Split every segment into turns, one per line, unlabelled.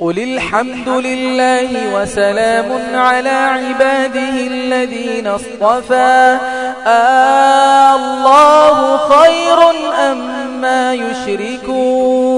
قل الحمد لله وسلام على عباده الذين اصطفى آه، الله خير أما أم يشركون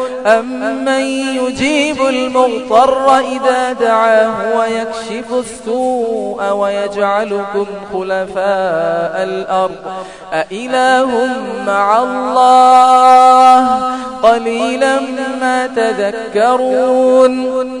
أمن يجيب المغطر إذا دعاه ويكشف السوء ويجعلكم خلفاء الأرض أإله مع الله قليلا ما تذكرون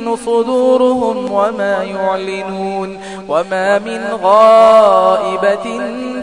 تكن صدورهم وما يعلنون وما من غائبة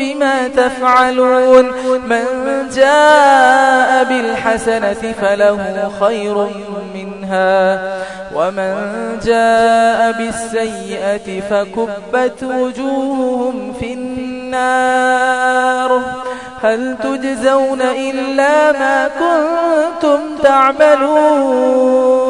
بما تفعلون من جاء بالحسنة فله خير منها ومن جاء بالسيئة فكبت وجوههم في النار هل تجزون إلا ما كنتم تعملون